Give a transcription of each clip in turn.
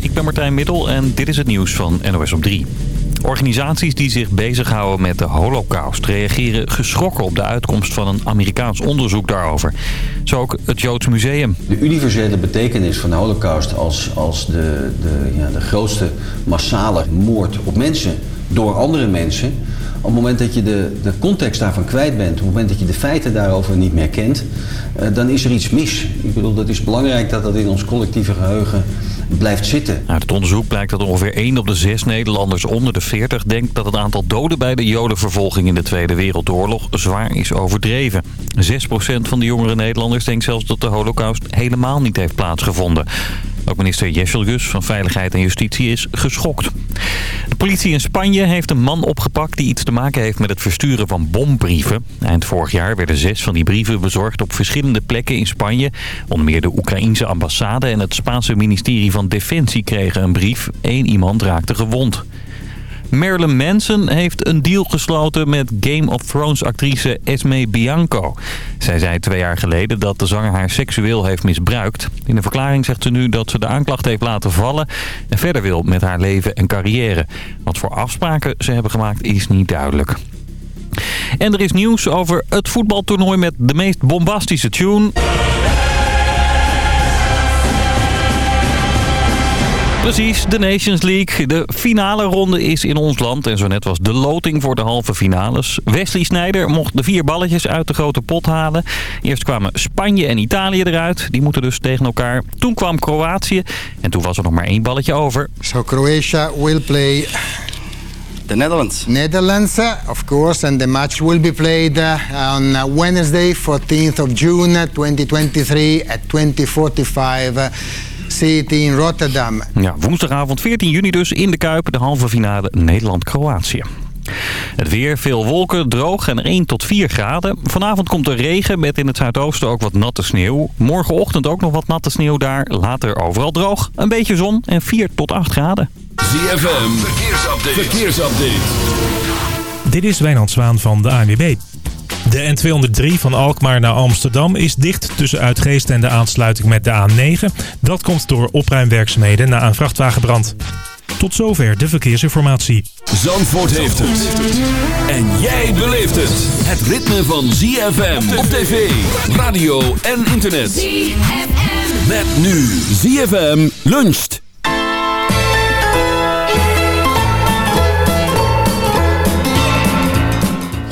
Ik ben Martijn Middel en dit is het nieuws van NOS op 3. Organisaties die zich bezighouden met de holocaust reageren geschrokken op de uitkomst van een Amerikaans onderzoek daarover. Zo ook het Joods Museum. De universele betekenis van de holocaust als, als de, de, ja, de grootste massale moord op mensen door andere mensen... Op het moment dat je de, de context daarvan kwijt bent, op het moment dat je de feiten daarover niet meer kent, eh, dan is er iets mis. Ik bedoel, dat is belangrijk dat dat in ons collectieve geheugen blijft. Uit het onderzoek blijkt dat ongeveer 1 op de 6 Nederlanders onder de 40 denkt dat het aantal doden bij de jodenvervolging in de Tweede Wereldoorlog zwaar is overdreven. 6% van de jongere Nederlanders denkt zelfs dat de holocaust helemaal niet heeft plaatsgevonden. Ook minister Jesselgus van Veiligheid en Justitie is geschokt. De politie in Spanje heeft een man opgepakt die iets te maken heeft met het versturen van bombrieven. Eind vorig jaar werden zes van die brieven bezorgd op verschillende plekken in Spanje. Onder meer de Oekraïense ambassade en het Spaanse ministerie van Defensie kregen een brief. Eén iemand raakte gewond. Marilyn Manson heeft een deal gesloten met Game of Thrones actrice Esme Bianco. Zij zei twee jaar geleden dat de zanger haar seksueel heeft misbruikt. In een verklaring zegt ze nu dat ze de aanklacht heeft laten vallen... en verder wil met haar leven en carrière. Wat voor afspraken ze hebben gemaakt is niet duidelijk. En er is nieuws over het voetbaltoernooi met de meest bombastische tune... Precies, de Nations League. De finale ronde is in ons land en zo net was de loting voor de halve finales. Wesley Sneijder mocht de vier balletjes uit de grote pot halen. Eerst kwamen Spanje en Italië eruit. Die moeten dus tegen elkaar. Toen kwam Kroatië en toen was er nog maar één balletje over. So Croatia will play The Netherlands. Netherlands, of course, and the match will be played uh, on uh, Wednesday, 14th of June, 2023 at 2045. City in Rotterdam. Ja, woensdagavond 14 juni dus in de Kuip, de halve finale Nederland-Kroatië. Het weer, veel wolken, droog en 1 tot 4 graden. Vanavond komt er regen met in het zuidoosten ook wat natte sneeuw. Morgenochtend ook nog wat natte sneeuw daar. Later overal droog, een beetje zon en 4 tot 8 graden. ZFM, verkeersupdate. verkeersupdate. Dit is Wijnand Zwaan van de ANWB. De N203 van Alkmaar naar Amsterdam is dicht tussen Uitgeest en de aansluiting met de A9. Dat komt door opruimwerkzaamheden na een vrachtwagenbrand. Tot zover de verkeersinformatie. Zandvoort heeft het. En jij beleeft het. Het ritme van ZFM op tv, radio en internet. ZFM. Met nu ZFM luncht.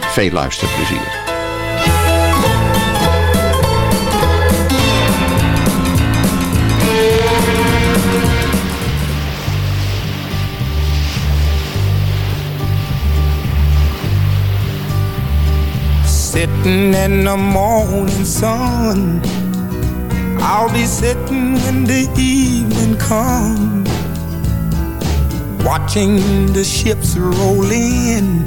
Veel luisterplezier. Sitting in the morning sun I'll be sitting when the evening comes Watching the ships roll in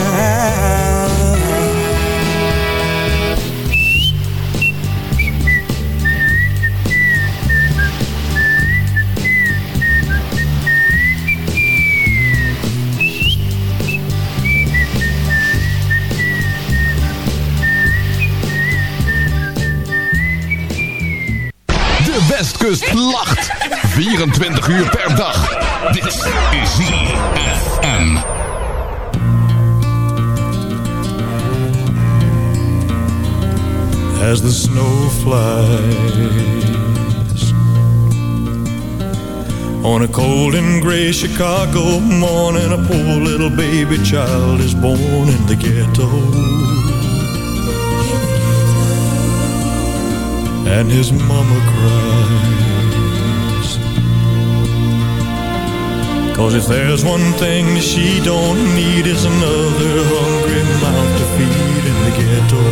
Westkust lacht. 24 uur per dag. Dit is ZFM. As the snow flies On a cold and gray Chicago morning A poor little baby child is born in the ghetto and his mama cries. Cause if there's one thing she don't need, it's another hungry mouth to feed in the ghetto.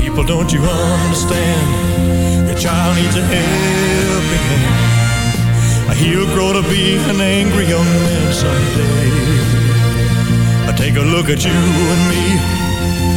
People, don't you understand? Your child needs a helping hand. He'll grow to be an angry young man someday. Take a look at you and me.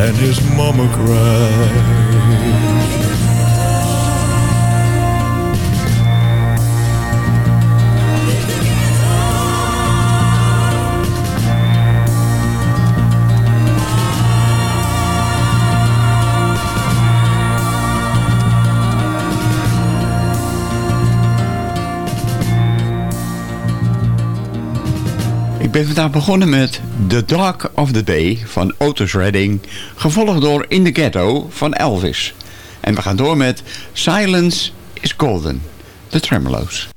And his mama cries Ik ben vandaag begonnen met The Dog of the Day van Otis Redding, gevolgd door In the Ghetto van Elvis. En we gaan door met Silence is Golden, de Tremolo's.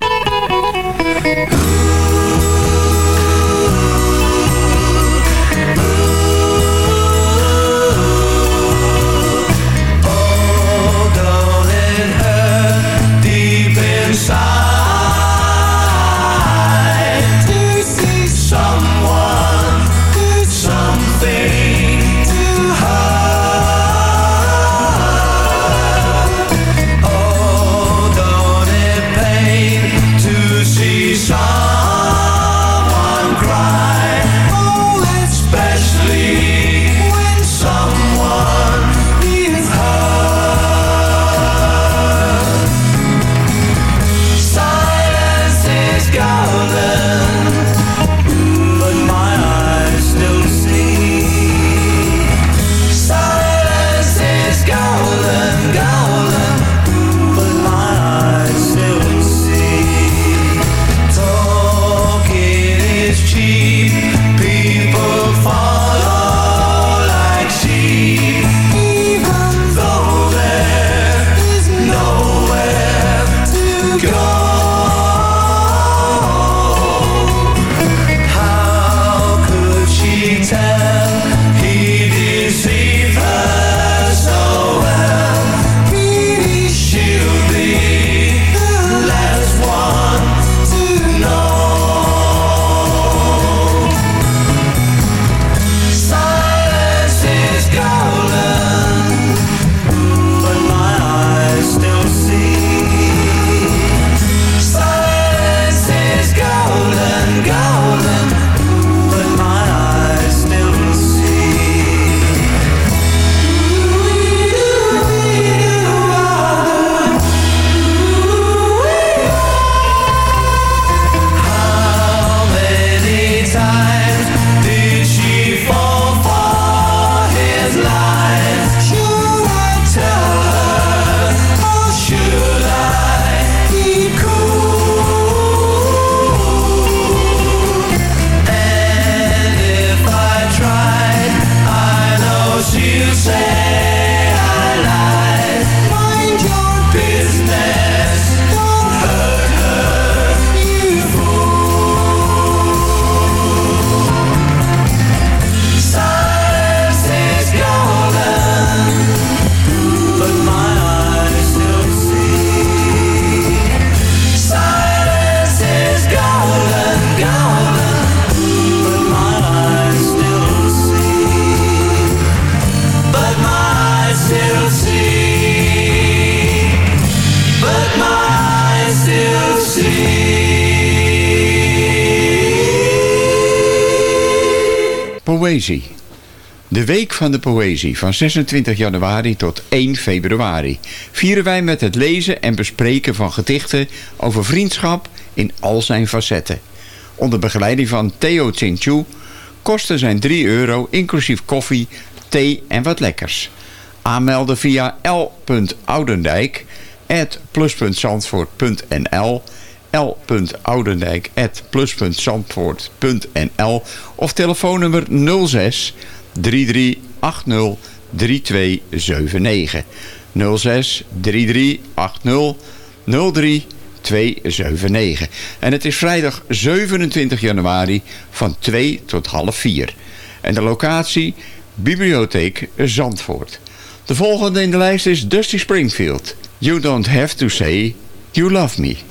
De Week van de Poëzie van 26 januari tot 1 februari vieren wij met het lezen en bespreken van gedichten over vriendschap in al zijn facetten. Onder begeleiding van Theo Chinchu kosten zijn 3 euro inclusief koffie, thee en wat lekkers. Aanmelden via l.oudendijk plus.zandvoort.nl l.oudendijk.plus.zandvoort.nl of telefoonnummer 06 3380 3279 06 3380 0279. En het is vrijdag 27 januari van 2 tot half 4. En de locatie Bibliotheek Zandvoort. De volgende in de lijst is Dusty Springfield. You don't have to say you love me.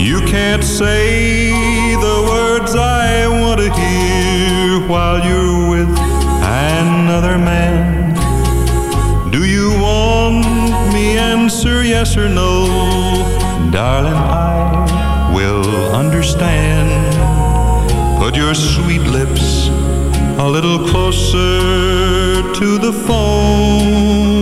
You can't say the words I want to hear while you're with another man. Do you want me answer yes or no? Darling, I will understand. Put your sweet lips a little closer to the phone.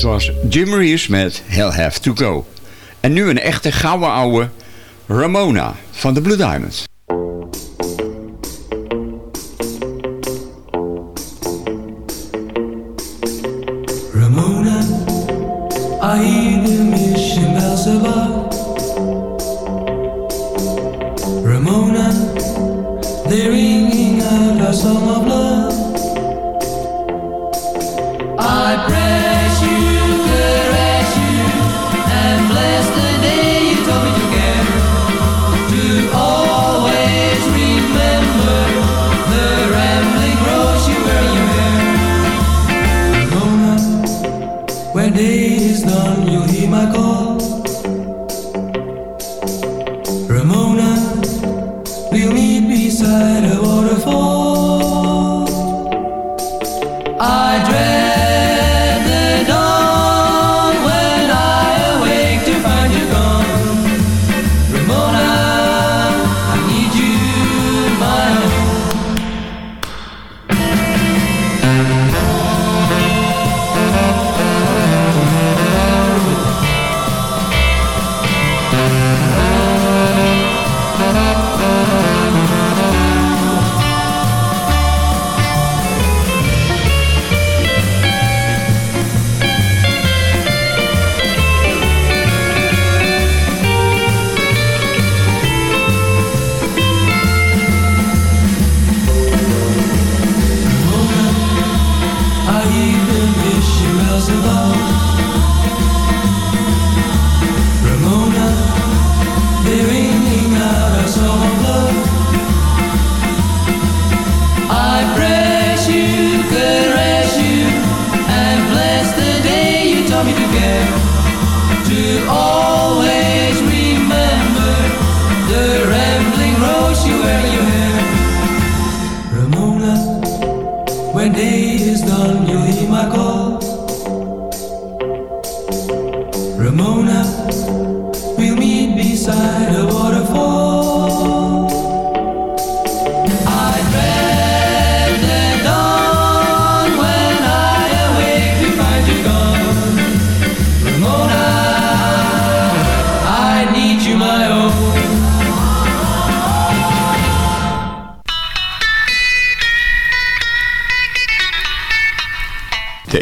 Dit was Jim Reeves met He'll Have To Go. En nu een echte gouden ouwe Ramona van de Blue Diamonds. Ramona. Ramona, they're ringing out our song of.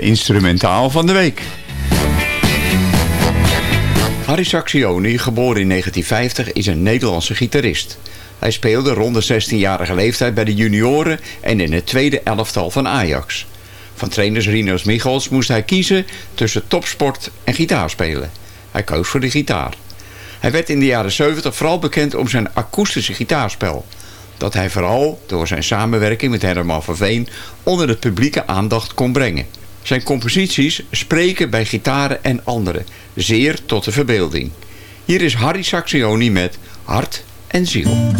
Instrumentaal van de week. Harry Saxioni, geboren in 1950, is een Nederlandse gitarist. Hij speelde rond de 16-jarige leeftijd bij de junioren en in het tweede elftal van Ajax. Van trainers Rinus Michels moest hij kiezen tussen topsport en gitaarspelen. Hij koos voor de gitaar. Hij werd in de jaren 70 vooral bekend om zijn akoestische gitaarspel. Dat hij vooral door zijn samenwerking met Herman van Veen onder het publieke aandacht kon brengen. Zijn composities spreken bij gitaren en anderen, zeer tot de verbeelding. Hier is Harry Saxioni met Hart en Ziel.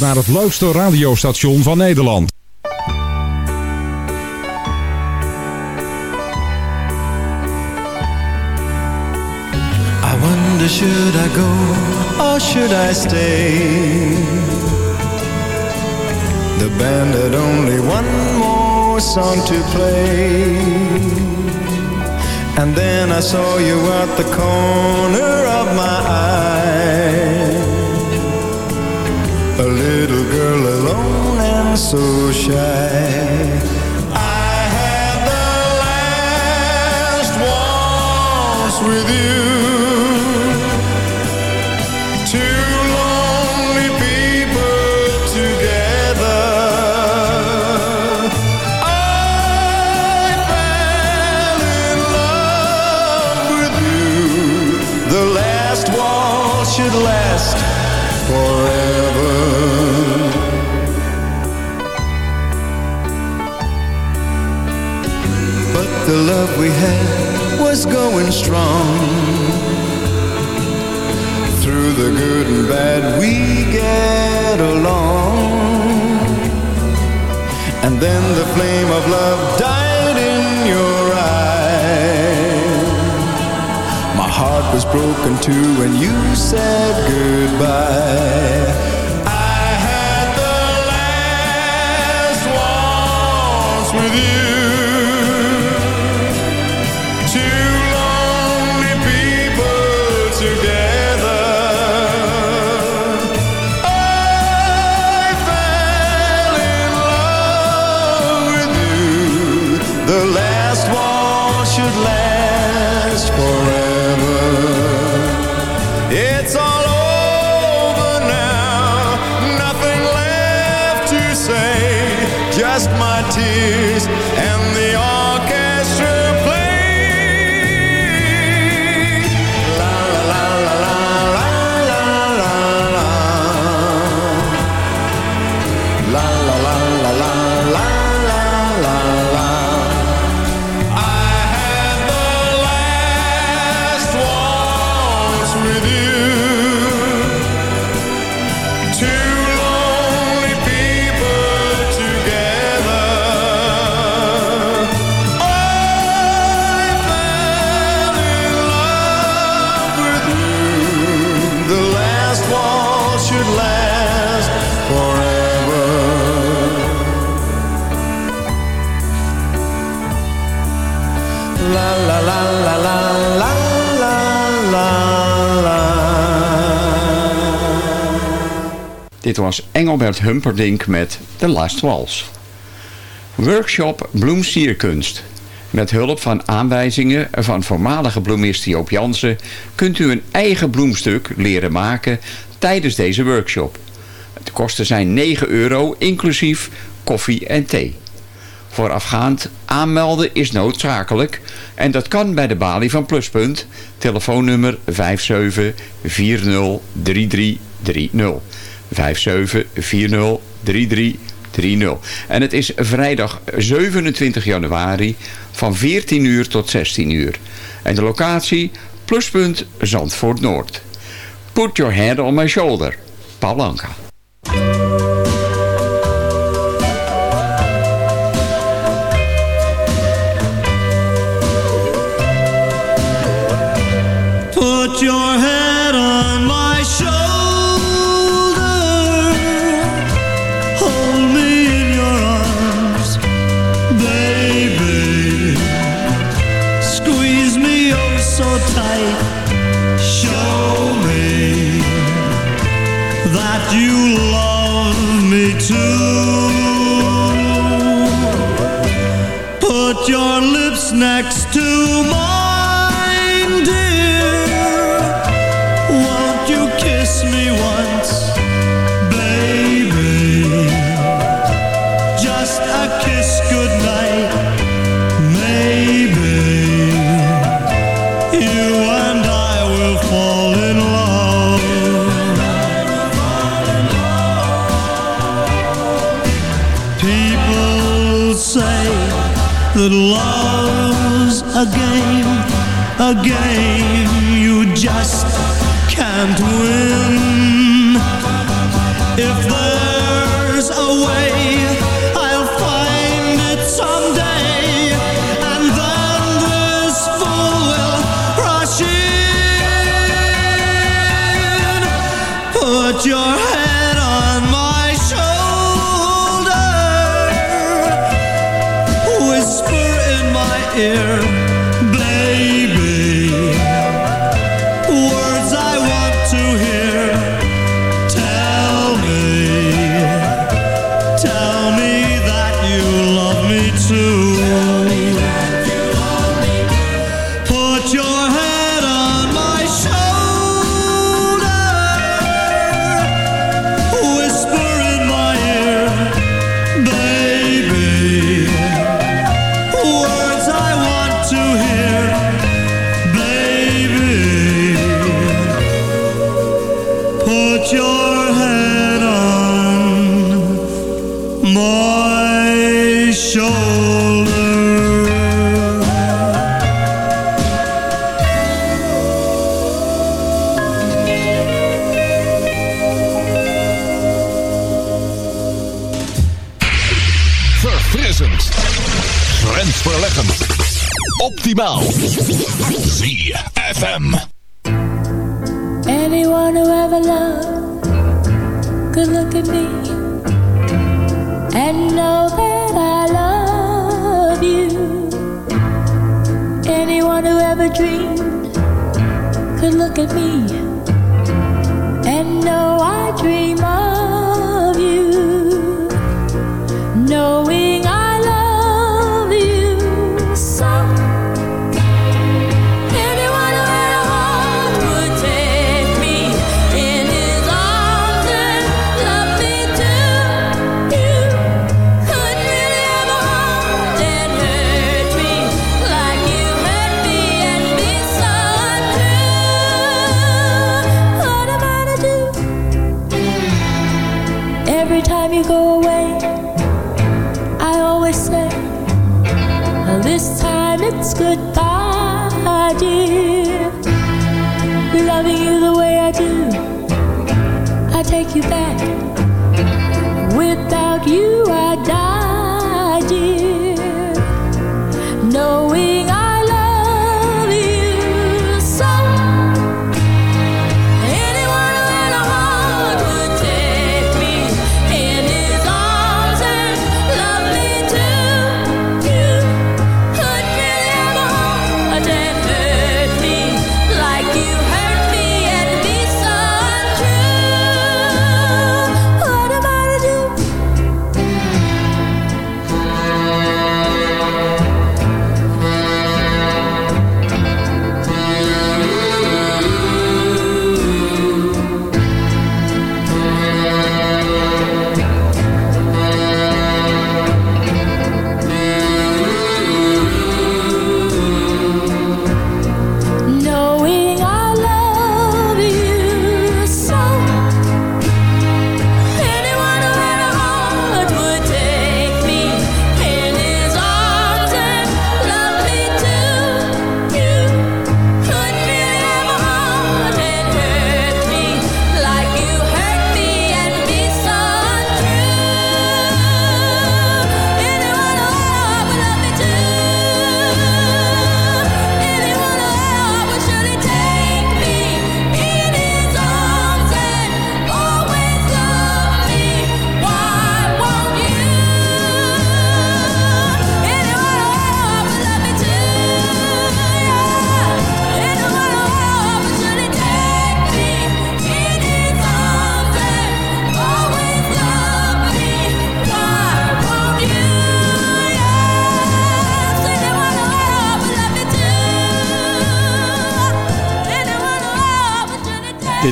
Luistert naar het leukste radiostation van Nederland. I wonder should I go or should I stay? The band had only one more song to play. And then I saw you at the corner of my eye. Girl alone and so shy. I had the last waltz with you. Was going strong. Through the good and bad, we get along. And then the flame of love died in your eyes. My heart was broken too when you said goodbye. I had the last waltz with you. past my Dit was Engelbert Humperdinck met The Last Waltz. Workshop Bloemsierkunst. Met hulp van aanwijzingen van voormalige bloemist Joop Jansen... kunt u een eigen bloemstuk leren maken tijdens deze workshop. De kosten zijn 9 euro, inclusief koffie en thee. Voorafgaand aanmelden is noodzakelijk en dat kan bij de balie van Pluspunt, telefoonnummer 57403330. 57403330. En het is vrijdag 27 januari van 14 uur tot 16 uur. En de locatie Pluspunt Zandvoort Noord. Put your head on my shoulder. Paul baby. Squeeze me oh so tight. Show me that you love me too. Put your lips next to again. your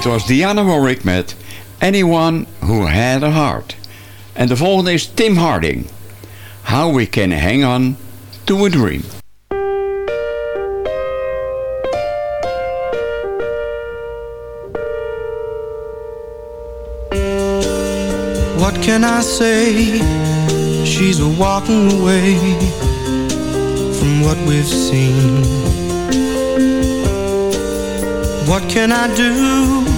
was Dionne Warwick met Anyone Who Had A Heart. En de volgende is Tim Hardin. How We Can Hang On To A Dream. What can I say? She's walking away from what we've seen. What can I do?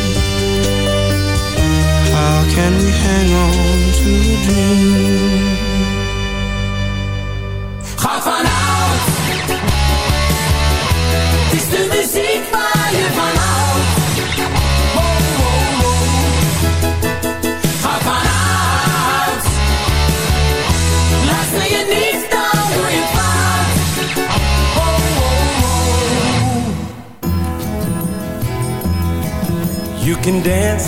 Can we hang on to a dream? Ga vanuit. Het is de muziek waar je van houdt. Wow, wow, wow. Ga vanuit. Luister je niet, dan doe je fout. Wow, wow, wow. You can dance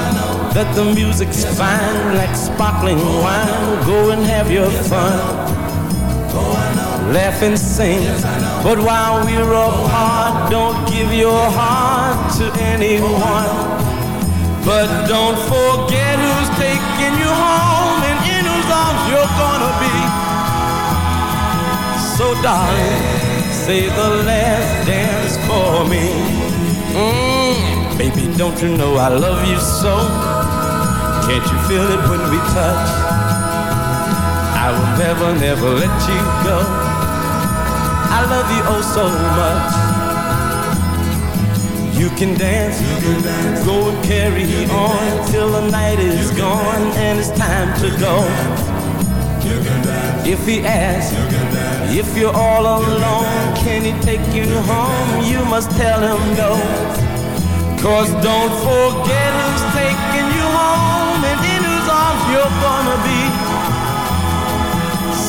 that the music's fine like sparkling wine. Go and have your fun. Laugh and sing. But while we're apart, don't give your heart to anyone. But don't forget who's taking you home and in whose arms you're gonna be. So darling, say the last dance for me. Mm, baby, don't you know I love you so? Can't you feel it when we touch? I will never, never let you go. I love you oh so much. You can dance, you can dance. go and carry on till the night is gone and it's time to go. If he asks, if you're all alone, can he take you home? You must tell him no. Cause don't forget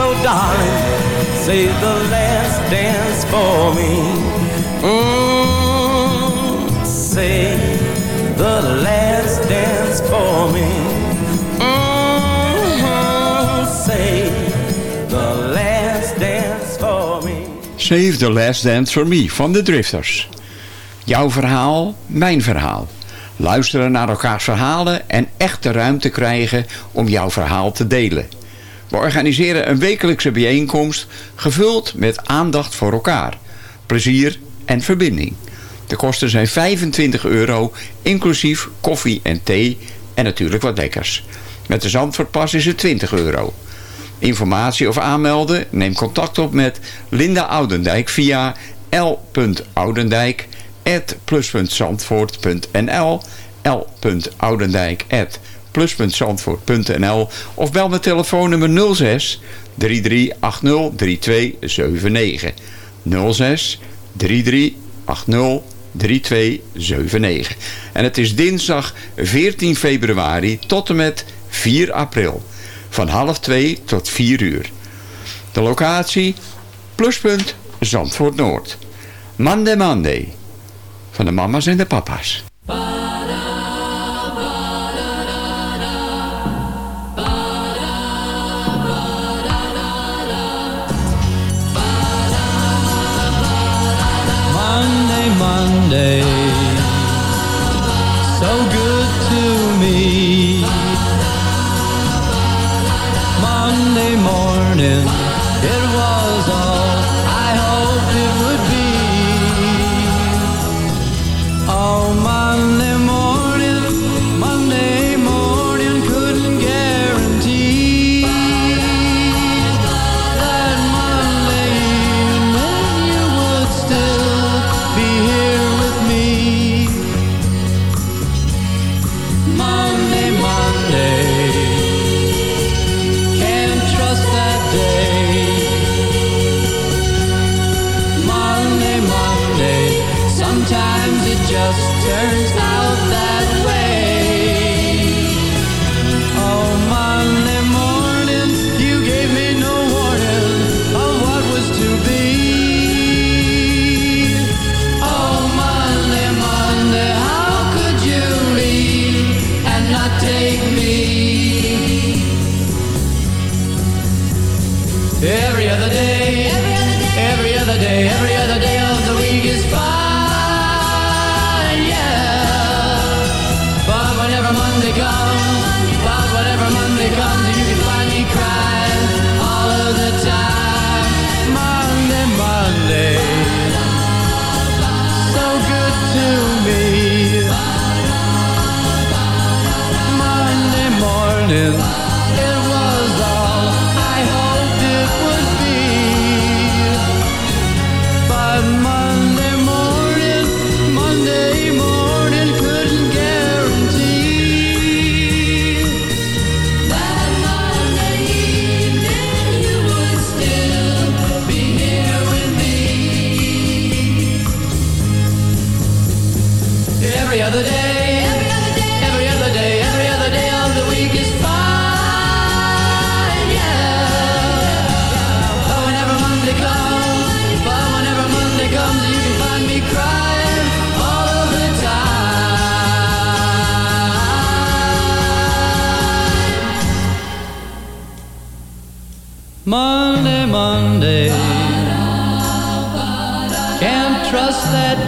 So darling, say the last dance for me. Mm, say the last dance for me. Mm, the last dance for me. Save the Last Dance for Me van de Drifters. Jouw verhaal, mijn verhaal. Luisteren naar elkaars verhalen en echt de ruimte krijgen om jouw verhaal te delen. We organiseren een wekelijkse bijeenkomst gevuld met aandacht voor elkaar, plezier en verbinding. De kosten zijn 25 euro, inclusief koffie en thee en natuurlijk wat lekkers. Met de Zandvoortpas is het 20 euro. Informatie of aanmelden? Neem contact op met Linda Oudendijk via l.oudendijk plus.zandvoort.nl l.oudendijk plus.zandvoort.nl of bel met telefoonnummer 06 3380 3279 06 3380 3279 en het is dinsdag 14 februari tot en met 4 april van half 2 tot 4 uur. De locatie Pluspunt Zandvoort Noord. Monday Monday. Van de mama's en de papa's. Monday, so good to me. Monday morning,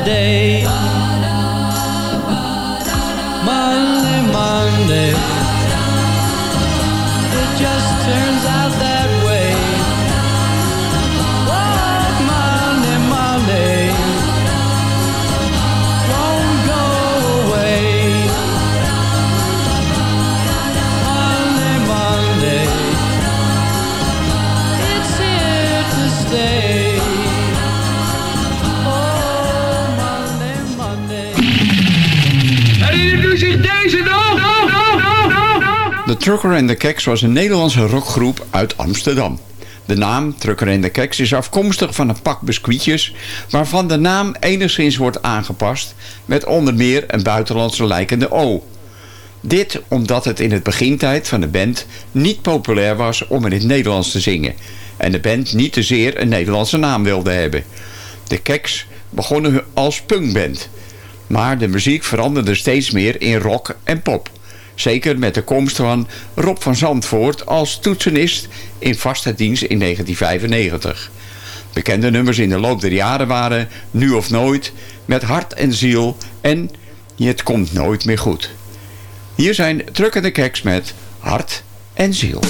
day. Trucker and the Keks was een Nederlandse rockgroep uit Amsterdam. De naam Trucker and the Keks is afkomstig van een pak biscuitjes... waarvan de naam enigszins wordt aangepast... met onder meer een buitenlandse lijkende O. Dit omdat het in het begintijd van de band niet populair was om in het Nederlands te zingen... en de band niet te zeer een Nederlandse naam wilde hebben. De Keks begonnen als punkband... maar de muziek veranderde steeds meer in rock en pop... Zeker met de komst van Rob van Zandvoort als toetsenist in vaste dienst in 1995. Bekende nummers in de loop der jaren waren Nu of Nooit, Met Hart en Ziel en Het Komt Nooit Meer Goed. Hier zijn Truckende Keks met Hart en Ziel.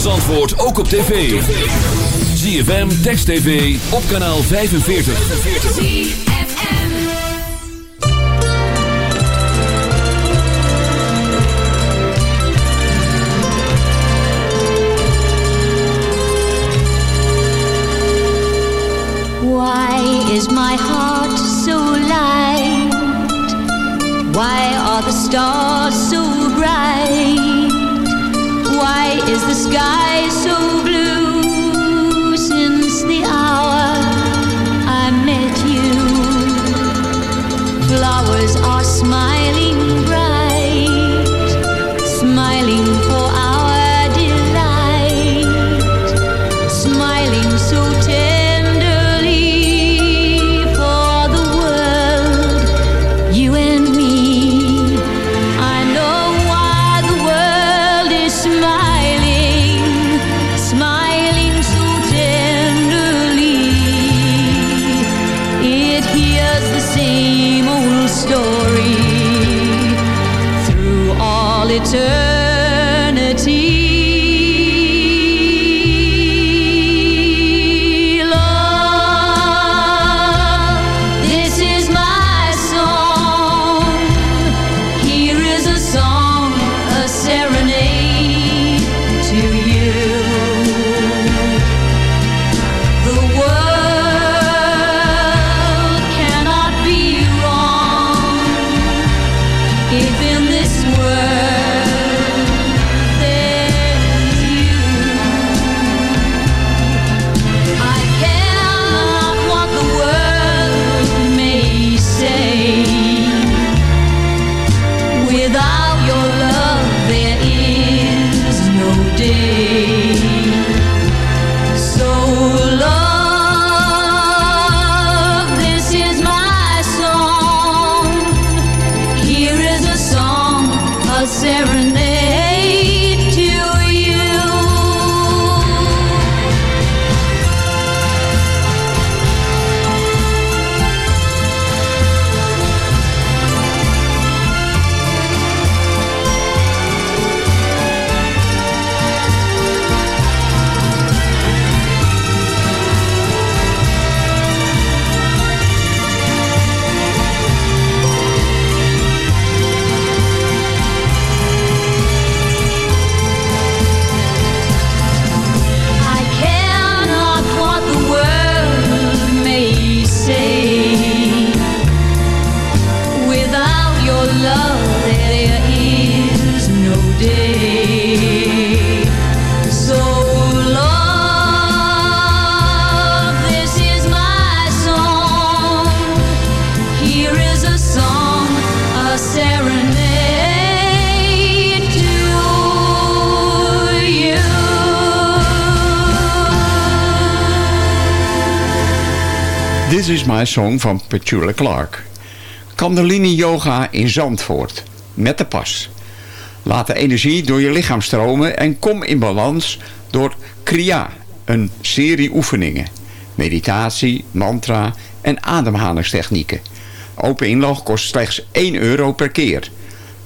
van Zandvoort ook op tv. ZFM, Text TV, op kanaal 45. Why is my heart so light? Why are the stars God. van Petula Clark. Kandelini Yoga in Zandvoort. Met de pas. Laat de energie door je lichaam stromen en kom in balans door Kriya, een serie oefeningen. Meditatie, mantra en ademhalingstechnieken. Open inlog kost slechts 1 euro per keer.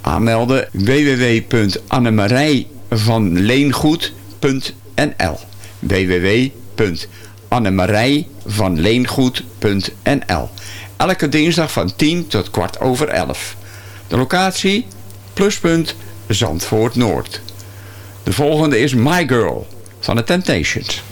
Aanmelden www.annemarijvanleengoed.nl www.annemarijvanleengoed.nl Annemarij van Leengoed.nl. Elke dinsdag van 10 tot kwart over 11. De locatie pluspunt Zandvoort Noord. De volgende is My Girl van The Temptations.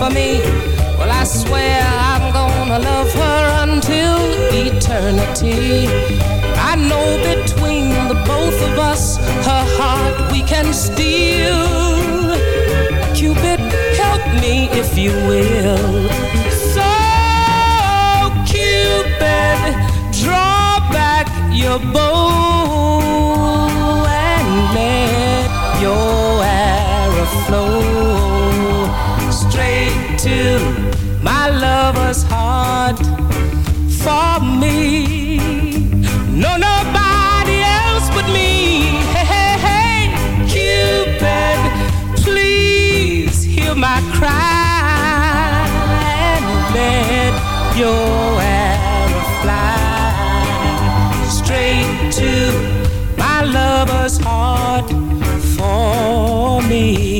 For me, well, I swear I'm gonna love her until eternity. I know between the both of us, her heart we can steal. Cupid, help me if you will. So, Cupid, draw back your bow and let your arrow flow straight to my lover's heart for me. No, nobody else but me. Hey, hey, hey, Cupid, please hear my cry and let your arrow fly straight to my lover's heart for me.